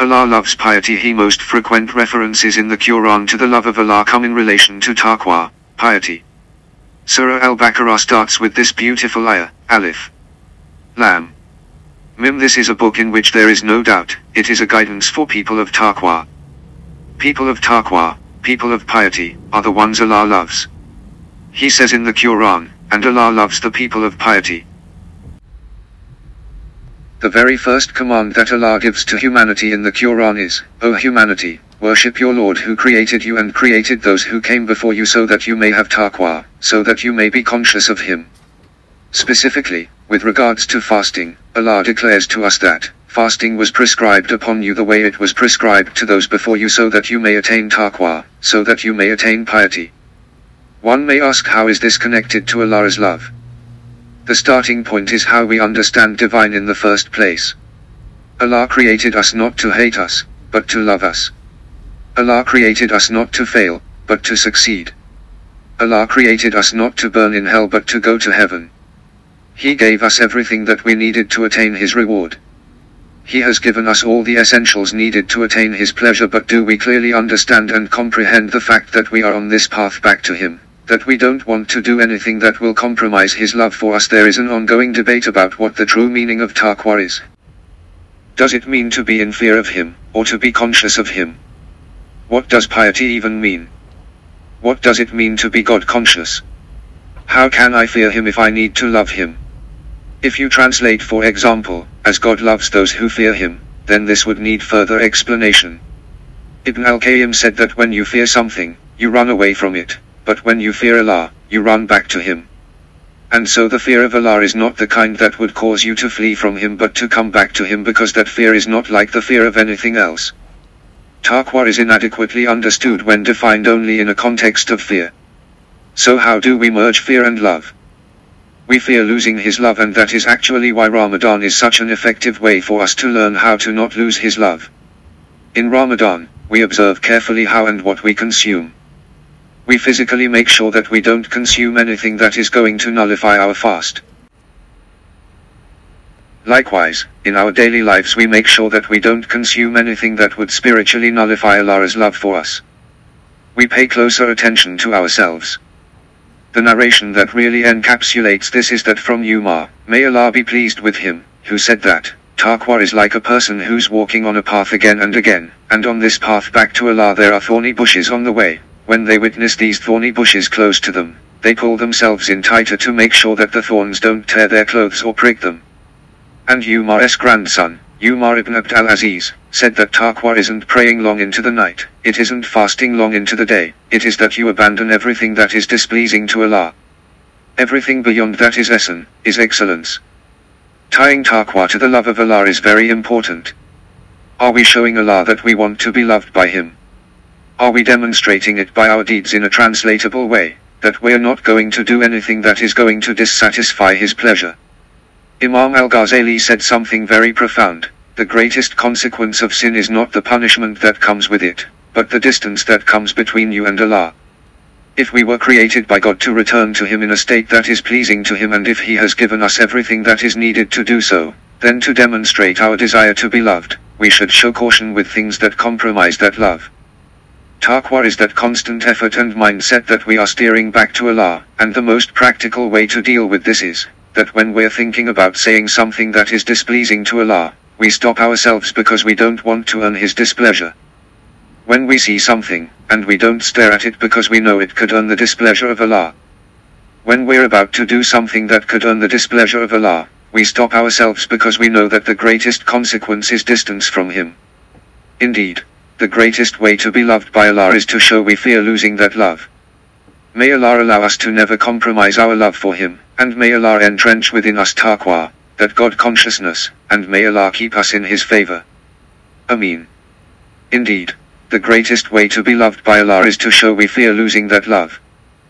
Allah loves piety. He most frequent references in the Quran to the love of Allah come in relation to taqwa, piety. Surah Al-Baqarah starts with this beautiful ayah, Alif. Lam. Mim This is a book in which there is no doubt, it is a guidance for people of taqwa. People of taqwa, people of piety, are the ones Allah loves. He says in the Quran, and Allah loves the people of piety. The very first command that Allah gives to humanity in the Quran is, O humanity, worship your Lord who created you and created those who came before you so that you may have taqwa, so that you may be conscious of Him. Specifically, with regards to fasting, Allah declares to us that, fasting was prescribed upon you the way it was prescribed to those before you so that you may attain taqwa, so that you may attain piety. One may ask how is this connected to Allah's love? The starting point is how we understand divine in the first place. Allah created us not to hate us, but to love us. Allah created us not to fail, but to succeed. Allah created us not to burn in hell but to go to heaven. He gave us everything that we needed to attain His reward. He has given us all the essentials needed to attain His pleasure but do we clearly understand and comprehend the fact that we are on this path back to Him? That we don't want to do anything that will compromise his love for us. There is an ongoing debate about what the true meaning of taqwa is. Does it mean to be in fear of him, or to be conscious of him? What does piety even mean? What does it mean to be God conscious? How can I fear him if I need to love him? If you translate for example, as God loves those who fear him, then this would need further explanation. Ibn al-Qayyim said that when you fear something, you run away from it but when you fear Allah, you run back to Him. And so the fear of Allah is not the kind that would cause you to flee from Him but to come back to Him because that fear is not like the fear of anything else. Taqwa is inadequately understood when defined only in a context of fear. So how do we merge fear and love? We fear losing His love and that is actually why Ramadan is such an effective way for us to learn how to not lose His love. In Ramadan, we observe carefully how and what we consume we physically make sure that we don't consume anything that is going to nullify our fast. Likewise, in our daily lives we make sure that we don't consume anything that would spiritually nullify Allah's love for us. We pay closer attention to ourselves. The narration that really encapsulates this is that from Umar, may Allah be pleased with him, who said that, Taqwa is like a person who's walking on a path again and again, and on this path back to Allah there are thorny bushes on the way. When they witness these thorny bushes close to them, they pull themselves in tighter to make sure that the thorns don't tear their clothes or prick them. And Umar's grandson, Umar ibn Abd al-Aziz, said that taqwa isn't praying long into the night, it isn't fasting long into the day, it is that you abandon everything that is displeasing to Allah. Everything beyond that is ihsan, is excellence. Tying taqwa to the love of Allah is very important. Are we showing Allah that we want to be loved by Him? Are we demonstrating it by our deeds in a translatable way, that we're not going to do anything that is going to dissatisfy his pleasure? Imam al-Ghazali said something very profound, the greatest consequence of sin is not the punishment that comes with it, but the distance that comes between you and Allah. If we were created by God to return to Him in a state that is pleasing to Him and if He has given us everything that is needed to do so, then to demonstrate our desire to be loved, we should show caution with things that compromise that love. Taqwa is that constant effort and mindset that we are steering back to Allah, and the most practical way to deal with this is, that when we're thinking about saying something that is displeasing to Allah, we stop ourselves because we don't want to earn His displeasure. When we see something, and we don't stare at it because we know it could earn the displeasure of Allah. When we're about to do something that could earn the displeasure of Allah, we stop ourselves because we know that the greatest consequence is distance from Him. Indeed, the greatest way to be loved by Allah is to show we fear losing that love. May Allah allow us to never compromise our love for Him, and may Allah entrench within us taqwa, that God consciousness, and may Allah keep us in His favor. Ameen. Indeed, the greatest way to be loved by Allah is to show we fear losing that love.